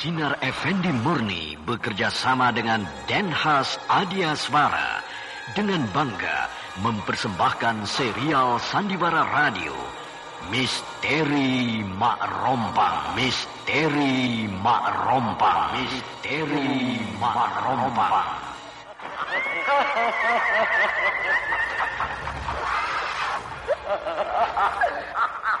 Sinar Effendi Murni bekerja sama dengan Denhas Adiaswara dengan bangga mempersembahkan serial Sandiwara Radio Misteri Mak Rompang Misteri Mak Rompang Misteri Mak Rompang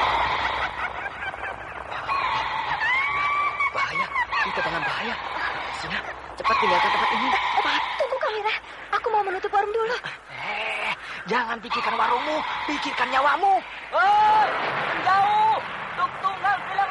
Kita dalam bahaya. Sina, cepat tinggalkan tempat ini. Cepat. Tunggu Kamira. Aku mau menutup warung dulu. Eh, jangan pikirkan warungmu, pikirkan nyawamu. Hei, menjauh. Tuk tunggal bilang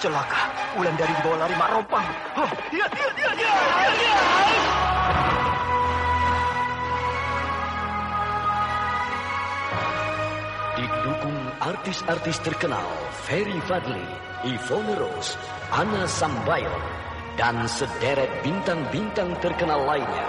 Celaka. Wulandari dibawa lari Mak Rompang. Iya, iya. Didukung artis-artis terkenal Ferry Fadli, Ivone Rose, Anna Sambayon, dan sederet bintang-bintang terkenal lainnya.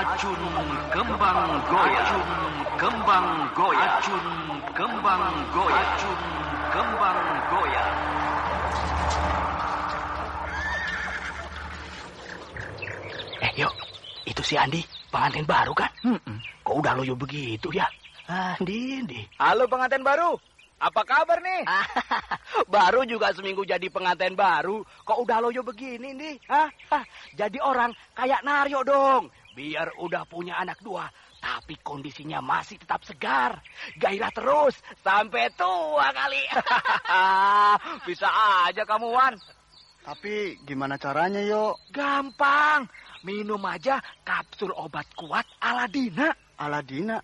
Racun Kembang Goya. Racun Kembang Goya. Racun Kembang Goya. Racun Kembang Goya. Eh, yuk. Itu si Andi, pengantin baru kan? Kok udah loyo begitu ya? Andi, Andi. Halo pengantin baru. Apa kabar nih? baru juga seminggu jadi pengantin baru. Kok udah loyo begini, nih? Hah? Hah, Jadi orang kayak Naryo dong. Biar udah punya anak dua, tapi kondisinya masih tetap segar. Gairah terus, sampai tua kali. Bisa aja kamu Wan. Tapi gimana caranya, Yo? Gampang. Minum aja kapsul obat kuat Aladina. Aladina.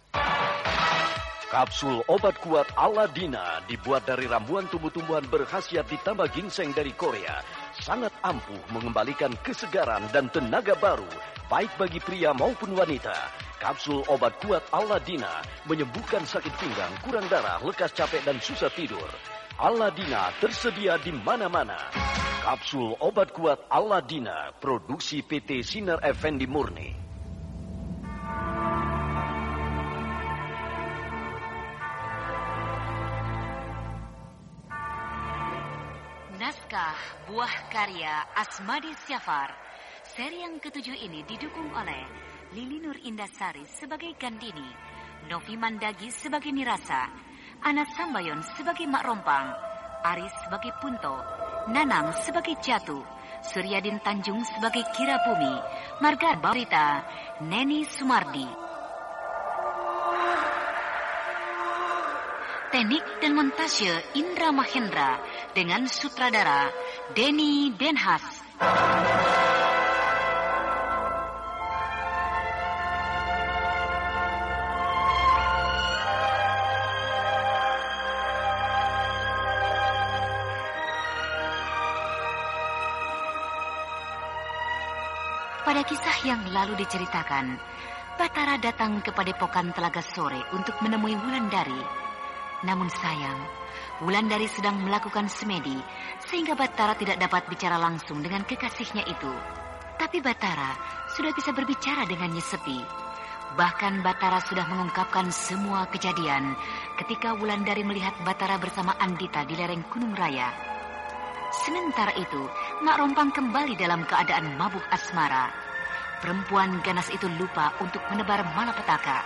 Kapsul obat kuat Aladina dibuat dari ramuan tumbuh-tumbuhan berkhasiat ditambah ginseng dari Korea. Sangat ampuh mengembalikan kesegaran dan tenaga baru, baik bagi pria maupun wanita. Kapsul obat kuat Aladina menyembuhkan sakit pinggang, kurang darah, lekas capek dan susah tidur. Aladina tersedia di mana-mana. Kapsul obat kuat Aladina, produksi PT Sinar Effendi Murni. Naskah Buah Karya Asmadi Syafar. Seri yang ketujuh ini didukung oleh Lili Nur Indasari sebagai Gandini, Novi Mandagi sebagai Nirasa, Ana Sambayon sebagai Mak Rompang, Aris sebagai Punto, Nanang sebagai Jatu, Suryadin Tanjung sebagai Kira Bumi, Marga Barita, Neni Sumardi. Teknik dan montase Indra Mahendra dengan sutradara Denny Denhas. Pada kisah yang lalu diceritakan, Batara datang ke Padepokan Telaga Sore untuk menemui Wulandari. Namun sayang, Wulandari sedang melakukan semedi sehingga Batara tidak dapat bicara langsung dengan kekasihnya itu. Tapi Batara sudah bisa berbicara dengannya sepi. Bahkan Batara sudah mengungkapkan semua kejadian ketika Wulandari melihat Batara bersama Andita di lereng Gunung Raya. Sementara itu, Mak Rompang kembali dalam keadaan mabuk asmara. Perempuan ganas itu lupa untuk menebar malapetaka.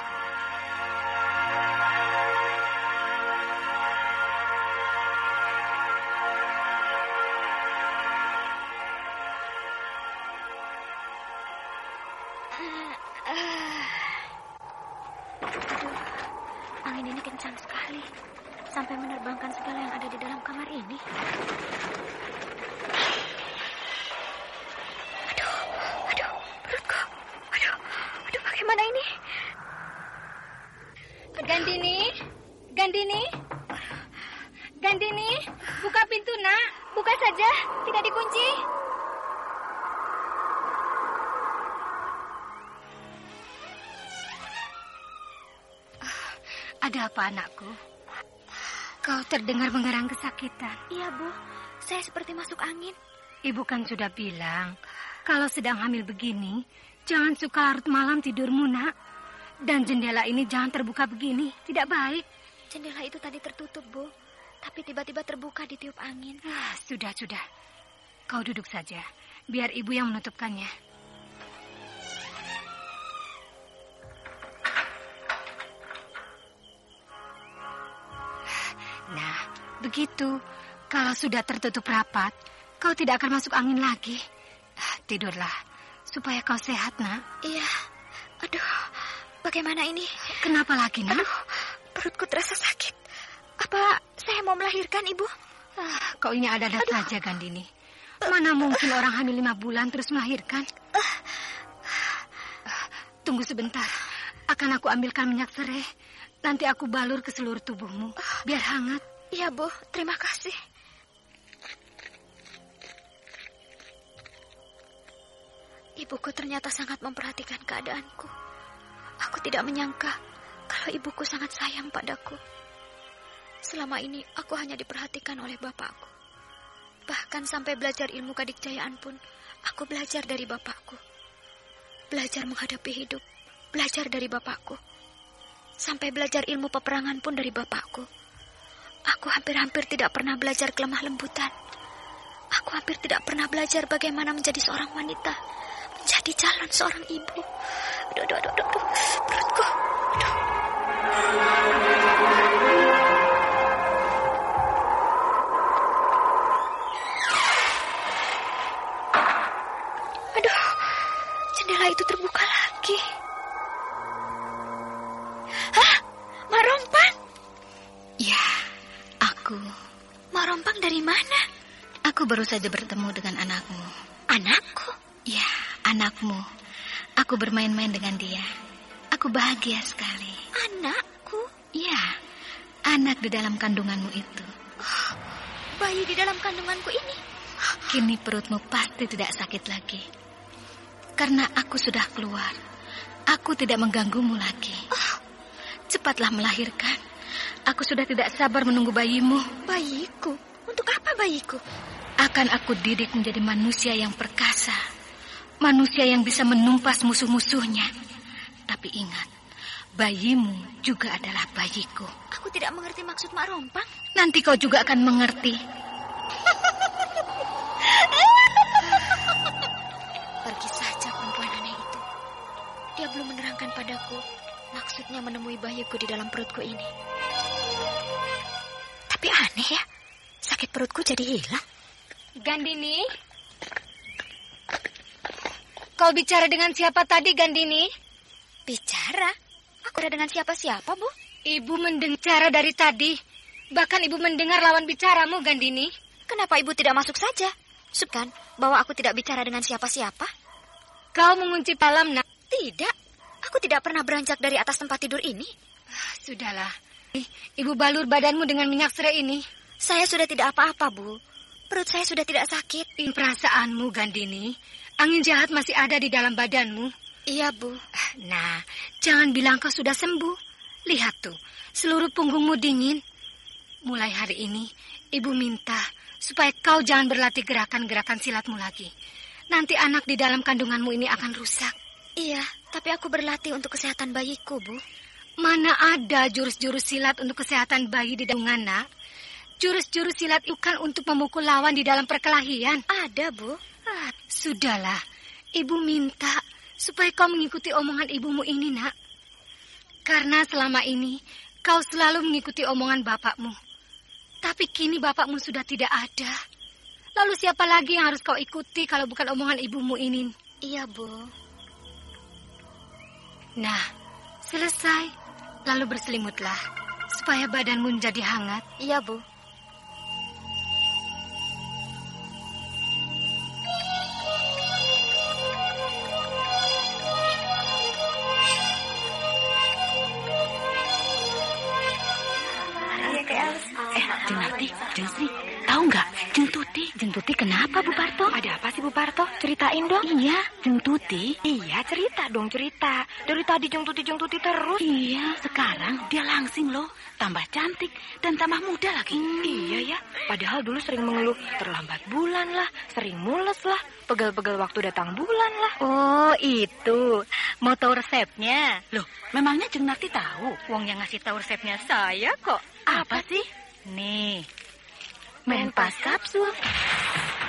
Aduh, angin ini kencang sekali. Sampai menerbangkan segala yang ada di dalam kamar ini. Apa anakku? Kau terdengar mengerang kesakitan. Iya, Bu. Saya seperti masuk angin. Ibu kan sudah bilang, kalau sedang hamil begini, jangan suka larut malam tidurmu, nak. Dan jendela ini jangan terbuka begini, tidak baik. Jendela itu tadi tertutup, Bu. Tapi tiba-tiba terbuka di tiup angin. Ah, sudah, sudah. Kau duduk saja, biar ibu yang menutupkannya. Nah, begitu. Kalau sudah tertutup rapat, kau tidak akan masuk angin lagi. Ah, Tidurlah, supaya kau sehat, nak. Iya. Aduh, bagaimana ini? Kenapa lagi, nak? Aduh, perutku terasa sakit. Apa saya mau melahirkan, Ibu? Ah, kau ini ada-ada saja, Gandini. Mana mungkin orang hamil lima bulan terus melahirkan? Ah, Tunggu sebentar. Akan aku ambilkan minyak serai. Nanti aku balur ke seluruh tubuhmu. Biar hangat. Iya, Bu. Terima kasih. Ibuku ternyata sangat memperhatikan keadaanku. Aku tidak menyangka kalau ibuku sangat sayang padaku. Selama ini aku hanya diperhatikan oleh bapakku. Bahkan sampai belajar ilmu kadikjayaan pun, aku belajar dari bapakku. Belajar menghadapi hidup, belajar dari bapakku. Sampai belajar ilmu peperangan pun dari bapakku. Aku hampir-hampir tidak pernah belajar kelemah lembutan. Aku hampir tidak pernah belajar bagaimana menjadi seorang wanita. Menjadi calon seorang ibu. Aduh, aduh, aduh, aduh, aduh. perutku. Aduh. Aduh, jendela itu terbuka lagi. Aku. Mak Rompang dari mana? Aku baru saja bertemu dengan anakmu. Anakku? Ya, anakmu. Aku bermain-main dengan dia. Aku bahagia sekali. Anakku? Ya, anak di dalam kandunganmu itu. Bayi di dalam kandunganku ini? Kini perutmu pasti tidak sakit lagi. Karena aku sudah keluar. Aku tidak mengganggumu lagi. Cepatlah melahirkan. Aku sudah tidak sabar menunggu bayimu. Bayiku? Untuk apa bayiku? Akan aku didik menjadi manusia yang perkasa. Manusia yang bisa menumpas musuh-musuhnya. Tapi ingat, bayimu juga adalah bayiku. Aku tidak mengerti maksud Mak Rompang. Nanti kau juga akan mengerti. Pergi saja perempuan aneh itu. Dia belum menerangkan padaku Maksudnya menemui bayiku di dalam perutku ini. Aneh ya, sakit perutku jadi hilang. Gandini? Kau bicara dengan siapa tadi, Gandini? Bicara? Aku ada dengan siapa-siapa, Bu? Ibu mendengar dari tadi. Bahkan ibu mendengar lawan bicaramu, Gandini. Kenapa ibu tidak masuk saja? Sukan, bahwa aku tidak bicara dengan siapa-siapa? Kau mengunci malam, nak. Tidak. Aku tidak pernah beranjak dari atas tempat tidur ini. Ah, Sudahlah. Ibu balur badanmu dengan minyak serai ini. Saya sudah tidak apa-apa, Bu. Perut saya sudah tidak sakit. In perasaanmu, Gandini. Angin jahat masih ada di dalam badanmu. Iya, Bu. Nah, jangan bilang kau sudah sembuh. Lihat tuh, seluruh punggungmu dingin. Mulai hari ini, ibu minta supaya kau jangan berlatih gerakan-gerakan silatmu lagi. Nanti anak di dalam kandunganmu ini akan rusak. Iya, tapi aku berlatih untuk kesehatan bayiku, Bu. Mana ada jurus-jurus silat untuk kesehatan bayi di dalam nak? Jurus-jurus silat itu kan untuk memukul lawan di dalam perkelahian. Ada, Bu. Ah, sudahlah, ibu minta supaya kau mengikuti omongan ibumu ini, nak. Karena selama ini kau selalu mengikuti omongan bapakmu. Tapi kini bapakmu sudah tidak ada. Lalu siapa lagi yang harus kau ikuti kalau bukan omongan ibumu ini? Iya, Bu. Nah, selesai. Lalu berselimutlah supaya badanmu menjadi hangat. Iya, Bu. Eh, Narti, Jeng Sri, tahu nggak? Jeng Tuti. Jeng Tuti kenapa, Bu Parto? Ada apa sih Bu Parto? Ceritain dong. Iya, Jeng Tuti. Iya, cerita dong cerita. Dari tadi Jeng Tuti Jeng Tuti terus. Iya, sekarang dia langsing loh. Tambah cantik dan tambah muda lagi. Iya ya, padahal dulu sering mengeluh terlambat bulan lah, sering mules lah, pegel-pegel waktu datang bulan lah. Oh, itu. Mau tahu resepnya? Loh, memangnya Jeng Narti tahu? Wong yang ngasih tahu resepnya saya kok. Apa sih? Nih, Menpas kapsul.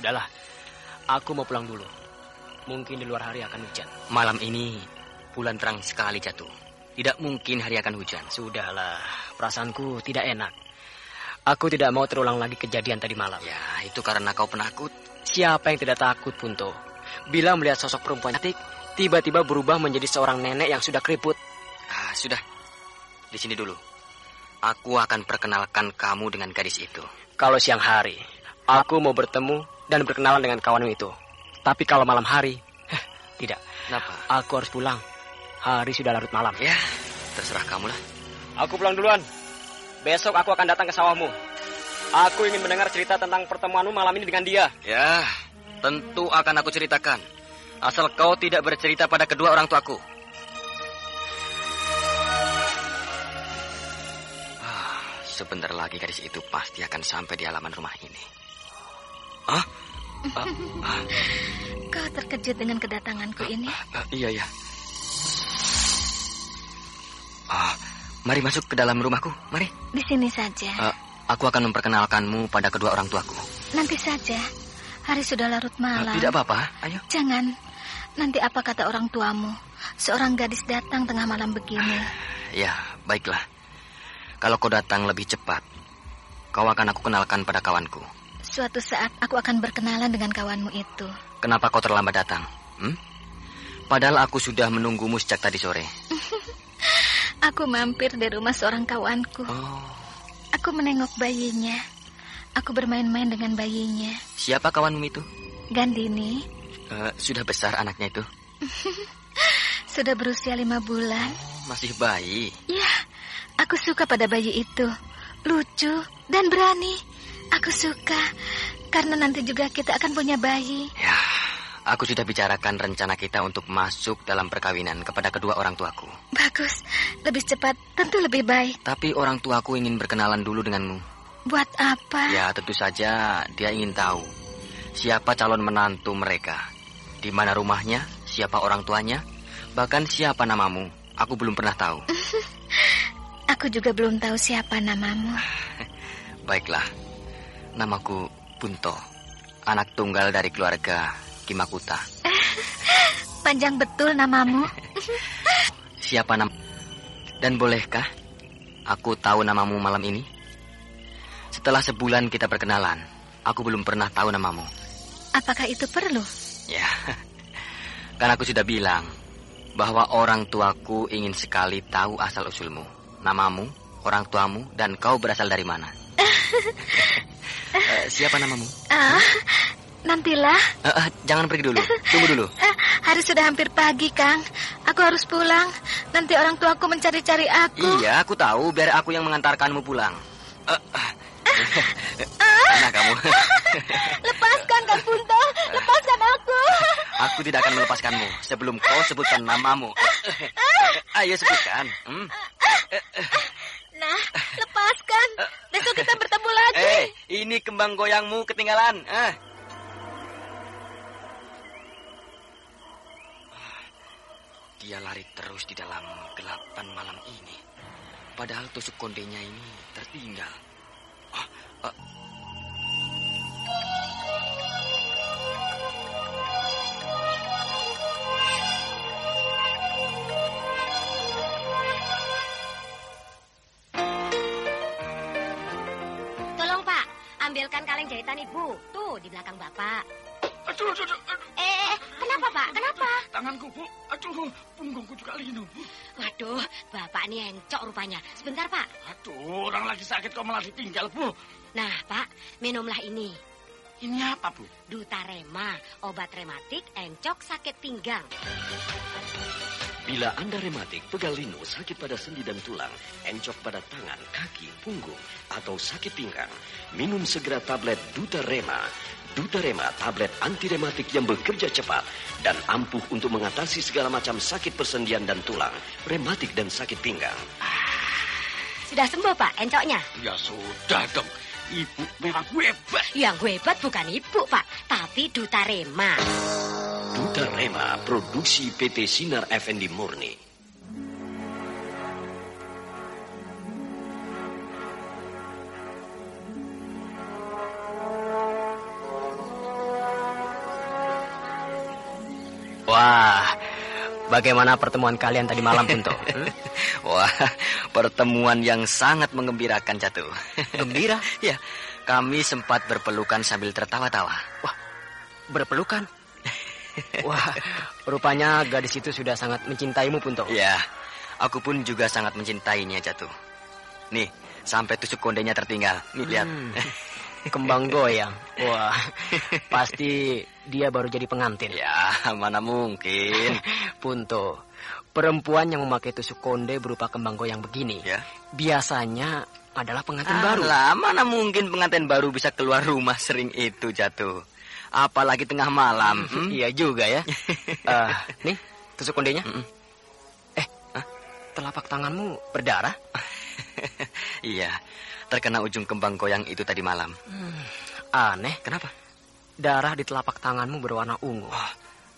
Sudahlah, aku mau pulang dulu. Mungkin di luar hari akan hujan. Malam ini bulan terang sekali jatuh. Tidak mungkin hari akan hujan. Sudahlah, perasaanku tidak enak. Aku tidak mau terulang lagi kejadian tadi malam. Ya, itu karena kau penakut. Siapa yang tidak takut, Punto? Bila melihat sosok perempuan cantik, tiba-tiba berubah menjadi seorang nenek yang sudah keriput. Ah, sudah. Di sini dulu. Aku akan perkenalkan kamu dengan gadis itu. Kalau siang hari, aku mau bertemu dan berkenalan dengan kawanmu itu. Tapi kalau malam hari, heh, tidak. Kenapa? Aku harus pulang. Hari sudah larut malam. Ya, terserah kamu lah. Aku pulang duluan. Besok aku akan datang ke sawahmu. Aku ingin mendengar cerita tentang pertemuanmu malam ini dengan dia. Ya, tentu akan aku ceritakan. Asal kau tidak bercerita pada kedua orang tuaku. Ah, sebentar lagi gadis itu pasti akan sampai di halaman rumah ini. Ah? Ah, ah, Kau terkejut dengan kedatanganku ini? ah, iya, iya. Ah, mari masuk ke dalam rumahku. Mari. Di sini saja. Ah, aku akan memperkenalkanmu pada kedua orang tuaku. Nanti saja. Hari sudah larut Ah, malam. tidak apa-apa. Ayo. Jangan. Nanti apa kata orang tuamu? Seorang gadis datang tengah malam begini. Ya, baiklah. Kalau kau datang lebih cepat, kau akan aku kenalkan pada kawanku. Suatu saat aku akan berkenalan dengan kawanmu itu. Kenapa kau terlambat datang? Hmm? Padahal aku sudah menunggumu sejak tadi sore. Aku mampir di rumah seorang kawanku. Oh, Aku menengok bayinya. Aku bermain-main dengan bayinya. siapa kawanmu itu? Gandini Eh, sudah besar anaknya itu. sudah berusia lima bulan. Masih bayi. Ya, aku suka pada bayi itu. Lucu dan berani. Aku suka karena nanti juga kita akan punya bayi. Ya, Aku sudah bicarakan rencana kita untuk masuk dalam perkawinan kepada kedua orang tuaku. Bagus, lebih cepat tentu lebih baik. Tapi orang tuaku ingin berkenalan dulu denganmu. Buat apa? Ya, tentu saja dia ingin tahu siapa calon menantu mereka. Di mana rumahnya, siapa orang tuanya, bahkan siapa namamu. Aku belum pernah tahu. Aku juga belum tahu siapa namamu. Baiklah, namaku Punto, anak tunggal dari keluarga Kimakuta. Panjang betul namamu. Siapa nam? Dan bolehkah aku tahu namamu malam ini? Setelah sebulan kita berkenalan, aku belum pernah tahu namamu. Apakah itu perlu? Ya, kan aku sudah bilang bahwa orang tuaku ingin sekali tahu asal usulmu, namamu, orang tuamu, dan kau berasal dari mana. Uh, siapa namamu? Ah, Nantilah. Uh, uh, jangan pergi dulu. Tunggu dulu. Uh, hari sudah hampir pagi, Kang. Aku harus pulang. Nanti orang tuaku mencari-cari aku. Iya, aku tahu. Biar aku yang mengantarkanmu pulang. Uh, uh. Mana kamu? Lepaskan, Kang Punto. Lepaskan aku. Aku tidak akan melepaskanmu sebelum kau sebutkan namamu. Ayo sebutkan. Hmm? Nah, lepaskan. Besok kita bertemu lagi. Eh, ini kembang goyangmu ketinggalan. Eh. Dia lari terus di dalam gelapan malam ini. Padahal tusuk kondenya ini tertinggal. Oh, oh. Di belakang Bapak. Aduh, aduh, aduh, aduh. Eh, kenapa Pak? Kenapa? Tanganku, Bu. Aduh, punggungku juga linu. Waduh, Bapak ini encok rupanya. Sebentar, Pak. Aduh, orang lagi sakit kok malah ditinggal, Bu. Nah, Pak, minumlah ini. Ini apa, Bu? Dutarema, obat rematik encok sakit pinggang. Bila Anda rematik, pegal linu, sakit pada sendi dan tulang, encok pada tangan, kaki, punggung, atau sakit pinggang, minum segera tablet Dutarema. Dutarema, tablet anti rematik yang bekerja cepat dan ampuh untuk mengatasi segala macam sakit persendian dan tulang, rematik dan sakit pinggang. Sudah sembuh, Pak, encoknya? Ya sudah dong. Ibu memang hebat. Yang hebat bukan ibu, Pak, tapi Dutarema. Dutarema, produksi PT Sinar Effendi Murni. Wah, bagaimana pertemuan kalian tadi malam, Punto? Wah, pertemuan yang sangat mengembirakan, Jatuh. Gembira? ya, kami sempat berpelukan sambil tertawa-tawa. Wah, berpelukan? Wah, rupanya gadis itu sudah sangat mencintaimu, Punto. Ya, aku pun juga sangat mencintainya, Jatuh. Nih, sampai tusuk kondenya tertinggal. Nih, lihat. Hmm, kembang goyang. Wah, pasti dia baru jadi pengantin. Ya, mana mungkin. Punto, perempuan yang memakai tusuk konde berupa kembang goyang begini, Ya. biasanya adalah pengantin baru. Alah, mana mungkin pengantin baru bisa keluar rumah sering itu, Jatuh. Apalagi tengah malam. hmm? Iya juga ya. Eh, nih, tusuk kondenya. Mm-mm. Eh, telapak tanganmu berdarah? iya, terkena ujung kembang goyang itu tadi malam. Hmm, aneh. Kenapa? Darah di telapak tanganmu berwarna ungu.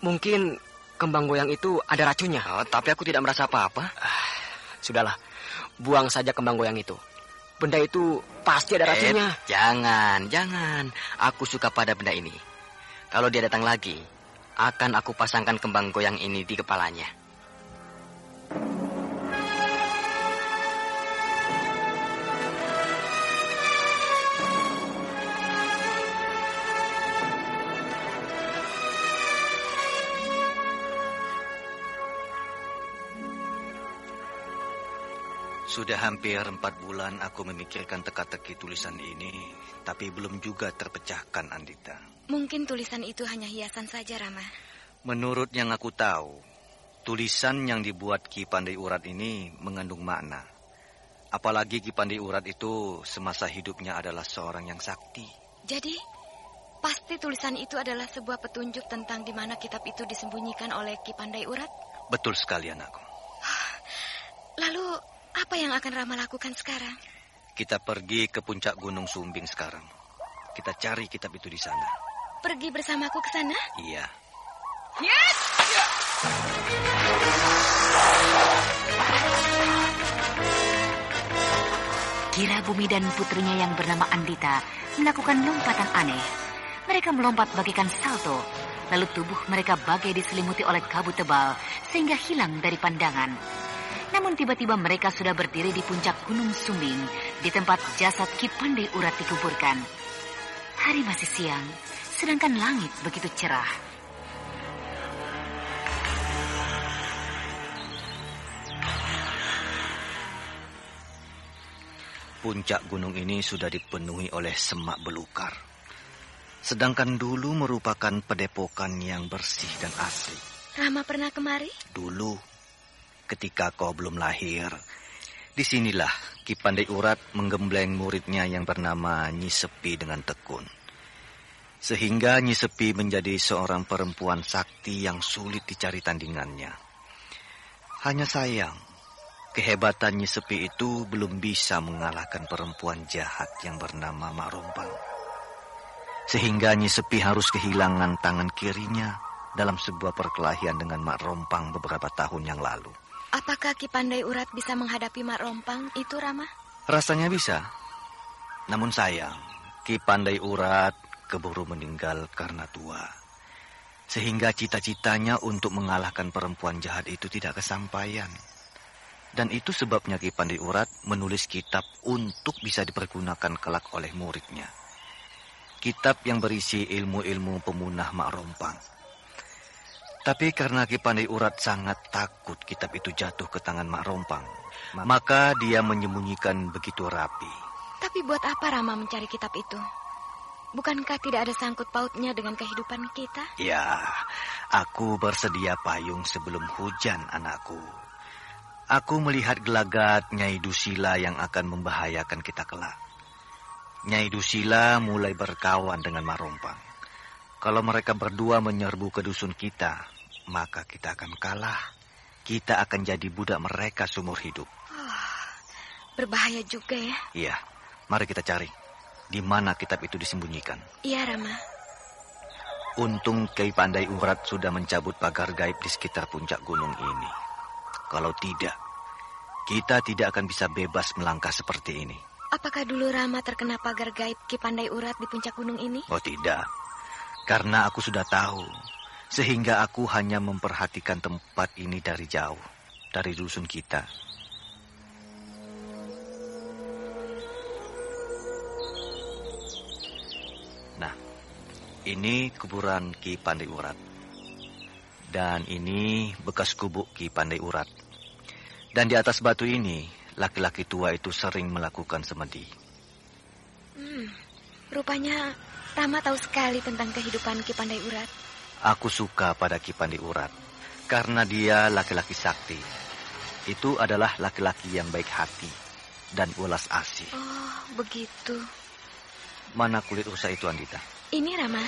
Mungkin kembang goyang itu ada racunnya. Oh, tapi aku tidak merasa apa-apa. Sudahlah, buang saja kembang goyang itu. Benda itu pasti ada racunnya. Eh, jangan, jangan. Aku suka pada benda ini. Kalau dia datang lagi, akan aku pasangkan kembang goyang ini di kepalanya. Sudah hampir empat bulan aku memikirkan teka-teki tulisan ini, tapi belum juga terpecahkan, Andita. Mungkin tulisan itu hanya hiasan saja, Rama. Menurut yang aku tahu, tulisan yang dibuat Ki Pandai Urat ini mengandung makna. Apalagi Ki Pandai Urat itu semasa hidupnya adalah seorang yang sakti. Jadi, Pasti tulisan itu adalah sebuah petunjuk tentang di mana kitab itu disembunyikan oleh Ki Pandai Urat. Betul sekali anakku. Lalu apa yang akan Rama lakukan sekarang? Kita pergi ke puncak Gunung Sumbing sekarang. Kita cari kitab itu di sana. Pergi bersamaku ke sana? Iya. Yes! Kira Bumi dan putrinya yang bernama Andita melakukan lompatan aneh. Mereka melompat bagikan salto, lalu tubuh mereka bagai diselimuti oleh kabut tebal sehingga hilang dari pandangan. Namun tiba-tiba mereka sudah berdiri di puncak Gunung Sumbing di tempat jasad Ki Pandai Urat dikuburkan. Hari masih siang, sedangkan langit begitu cerah. Puncak gunung ini sudah dipenuhi oleh semak belukar. Sedangkan dulu merupakan padepokan yang bersih dan asli. Rama pernah kemari? Dulu, ketika kau belum lahir, di sinilah Ki Pandai Urat menggembleng muridnya yang bernama Nyi Sepi dengan tekun. Sehingga Nyi Sepi menjadi seorang perempuan sakti yang sulit dicari tandingannya. Hanya sayang, kehebatan Nyi Sepi itu belum bisa mengalahkan perempuan jahat yang bernama Mak Rompang. Sehingga Nyi Sepi harus kehilangan tangan kirinya dalam sebuah perkelahian dengan Mak Rompang beberapa tahun yang lalu. Apakah Ki Pandai Urat bisa menghadapi Mak Rompang itu, Rama? Rasanya bisa. Namun sayang, Ki Pandai Urat keburu meninggal karena tua. Sehingga cita-citanya untuk mengalahkan perempuan jahat itu tidak kesampaian. Dan itu sebabnya Ki Pandai Urat menulis kitab untuk bisa dipergunakan kelak oleh muridnya. Kitab yang berisi ilmu-ilmu pemunah Mak Rompang. Tapi karena Ki Pandai Urat sangat takut kitab itu jatuh ke tangan Mak Rompang, maka dia menyembunyikan begitu rapi. Tapi buat apa Rama mencari kitab itu? Bukankah tidak ada sangkut pautnya dengan kehidupan kita? Ya, aku bersedia payung sebelum hujan, anakku. Aku melihat gelagat Nyai Dusila yang akan membahayakan kita kelak. Nyai Dusila mulai berkawan dengan Marompang. Kalau mereka berdua menyerbu ke dusun kita, maka kita akan kalah. Kita akan jadi budak mereka seumur hidup. Berbahaya juga ya. Iya, mari kita cari. Di mana kitab itu disembunyikan. Iya, Rama. Untung Kiai Pandai Urat sudah mencabut pagar gaib di sekitar puncak gunung ini. Kalau tidak, kita tidak akan bisa bebas melangkah seperti ini. Apakah dulu Rama terkena pagar gaib Ki Pandai Urat di puncak gunung ini? Oh tidak, karena aku sudah tahu. Sehingga aku hanya memperhatikan tempat ini dari jauh, dari dusun kita. Nah, ini kuburan Ki Pandai Urat. Dan ini bekas gubuk Ki Pandai Urat. Dan di atas batu ini, laki-laki tua itu sering melakukan semedi. Hmm, rupanya Rama tahu sekali tentang kehidupan Ki Pandai Urat. Aku suka pada Ki Pandai Urat karena dia laki-laki sakti. Itu adalah laki-laki yang baik hati dan ulas asih. Oh, begitu. Mana kulit rusa itu, Andita? Ini Rama.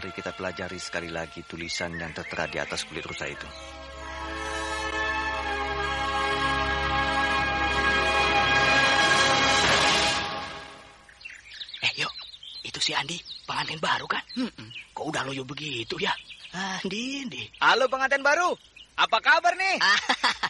Mari kita pelajari sekali lagi tulisan yang tertera di atas kulit rusa itu. Eh, yuk. Itu si Andi, pengantin baru kan? Hmm, kok udah loyo begitu ya? Andi, Andi. Halo pengantin baru. Apa kabar nih?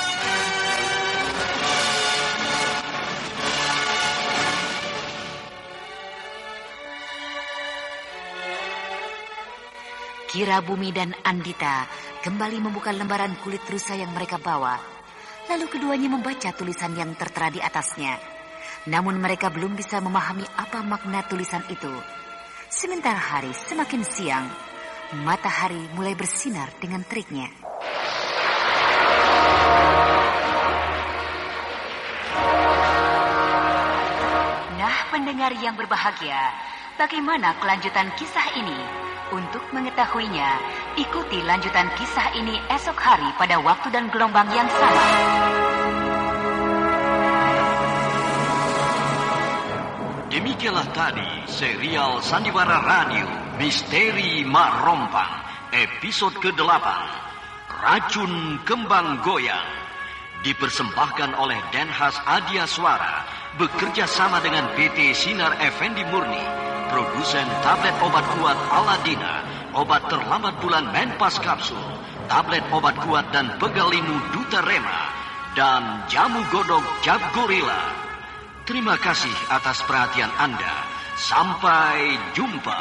Kira Bumi dan Andita kembali membuka lembaran kulit rusa yang mereka bawa. Lalu keduanya membaca tulisan yang tertera di atasnya. Namun mereka belum bisa memahami apa makna tulisan itu. Sementara hari semakin siang, matahari mulai bersinar dengan teriknya. Nah, pendengar yang berbahagia, bagaimana kelanjutan kisah ini? Untuk mengetahuinya, ikuti lanjutan kisah ini esok hari pada waktu dan gelombang yang sama. Demikianlah tadi serial Sandiwara Radio Misteri Mak Rompang episode ke-8 Racun Kembang Goyang dipersembahkan oleh Denhas Adia Suara bekerja sama dengan PT Sinar Effendi Murni produsen tablet obat kuat Aladina, obat terlambat bulan Menpas Kapsul, tablet obat kuat dan pegalinu Duta Rema, dan jamu godok Jab Gorilla. Terima kasih atas perhatian Anda. Sampai jumpa.